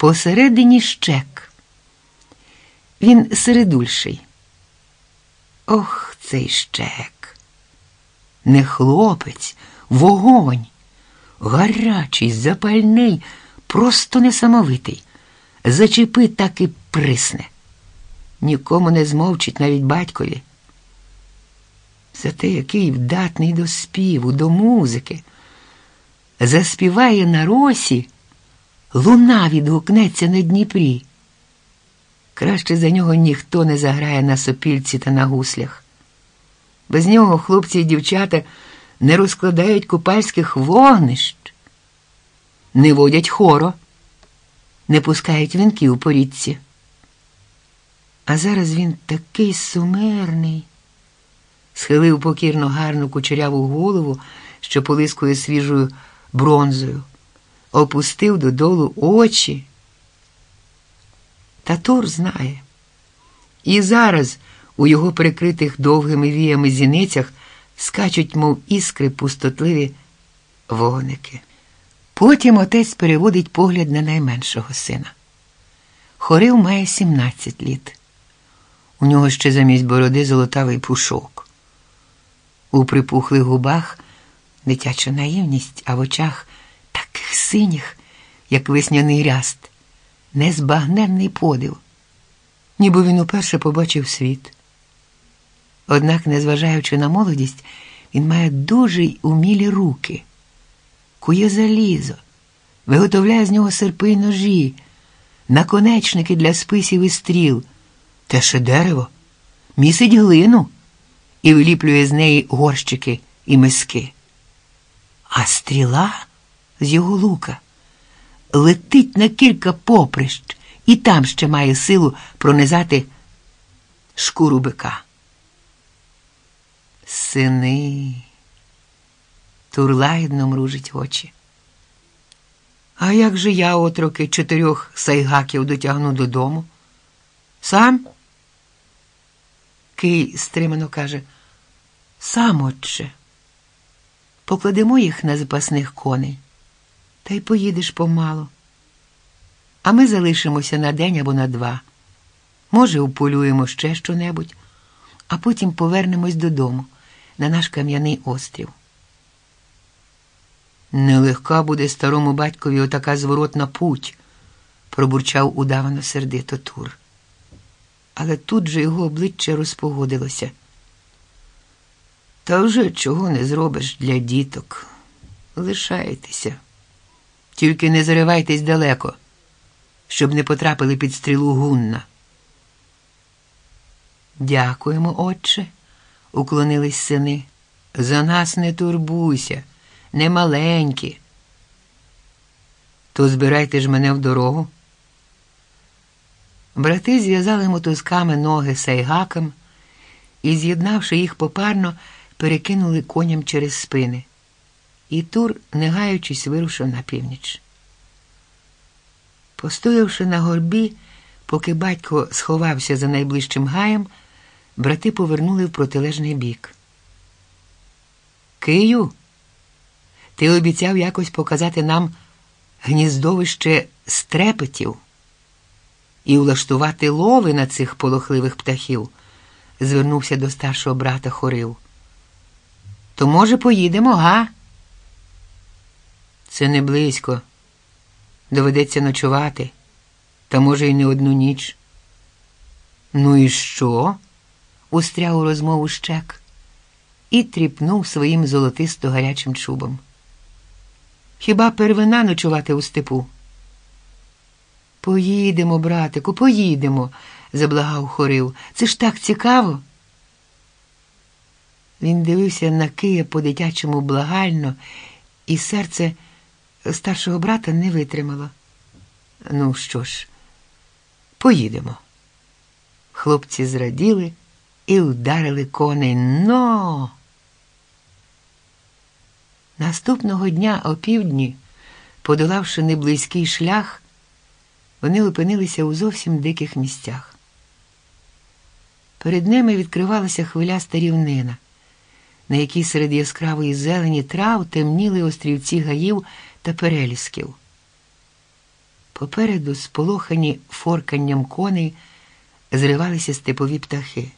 посередині щек. Він середульший. Ох, цей щек. Не хлопець, вогонь, гарячий, запальний, просто несамовитий. Зачепи так і присне. Нікому не змовчить навіть батькові. Зате який вдатний до співу, до музики. Заспіває на росі, луна відгукнеться на Дніпрі. Краще за нього ніхто не заграє на сопільці та на гуслях. Без нього хлопці і дівчата не розкладають купальських вогнищ, не водять хоро, не пускають вінків по річці. А зараз він такий сумирний, схилив покірно гарну кучеряву голову, що полискує свіжою бронзою, опустив додолу очі. Та Тур знає. І зараз у його прикритих довгими віями зіницях скачуть, мов іскри пустотливі вогники. Потім отець переводить погляд на найменшого сина. Хорив має 17 літ. У нього ще замість бороди золотавий пушок. У припухлих губах дитяча наївність, а в очах синіх, як весняний ряст, незбагненний подив, ніби він уперше побачив світ. Однак, незважаючи на молодість, він має дуже й умілі руки, кує залізо, виготовляє з нього серпи й ножі, наконечники для списів і стріл, теше дерево, місить глину і виліплює з неї горщики і миски. А стріла з його лука летить на кілька поприщ і там ще має силу пронизати шкуру бика. Сини, турлагідно мружить очі. А як же я, отроки, чотирьох сайгаків дотягну додому? Сам? Кий стримано каже, сам отче. Покладемо їх на запасних коней, та й поїдеш помалу. А ми залишимося на день або на два. Може, уполюємо ще що-небудь, а потім повернемось додому, на наш кам'яний острів. Нелегка буде старому батькові отака зворотна путь, пробурчав удавано сердито Тур. Але тут же його обличчя розпогодилося. Та вже чого не зробиш для діток. Лишайтеся. Тільки не заривайтесь далеко, щоб не потрапили під стрілу гунна. Дякуємо, отче, уклонились сини. За нас не турбуйся, не маленькі. То збирайте ж мене в дорогу. Брати зв'язали мотузками ноги сайгакам і, з'єднавши їх попарно, перекинули коням через спини. І Тур, не гаючись, вирушив на північ. Постоявши на горбі, поки батько сховався за найближчим гаєм, брати повернули в протилежний бік. Кию, ти обіцяв якось показати нам гніздовище стрепетів і влаштувати лови на цих полохливих птахів, звернувся до старшого брата Хорив. То, може, поїдемо, га? Це не близько. Доведеться ночувати, та, може, й не одну ніч. Ну і що? устряв у розмову щек і тріпнув своїм золотисто гарячим чубом. Хіба первина ночувати у степу? Поїдемо, братику, поїдемо, заблагав хорив. Це ж так цікаво. Він дивився на Кия по-дитячому благально, і серце старшого брата не витримало. Ну що ж, поїдемо. Хлопці зраділи і вдарили коней. Но. Наступного дня опівдні, подолавши неблизький шлях, вони опинилися у зовсім диких місцях. Перед ними відкривалася хвиляста рівнина, на якій серед яскравої зелені трав темніли острівці гаїв та перелісків. Попереду, сполохані форканням коней, зривалися степові птахи.